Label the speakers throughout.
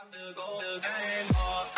Speaker 1: Thank you.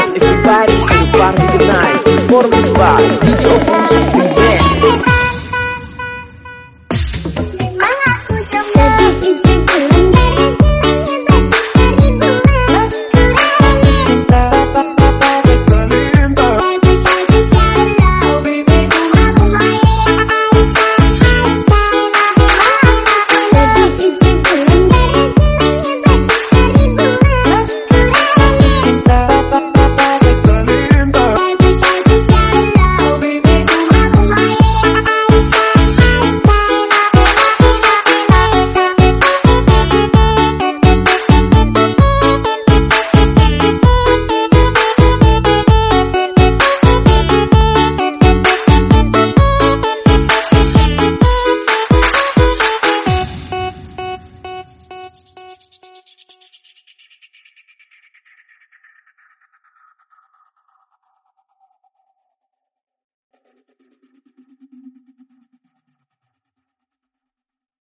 Speaker 1: up everybody at the party tonight. Performance by DJ Opus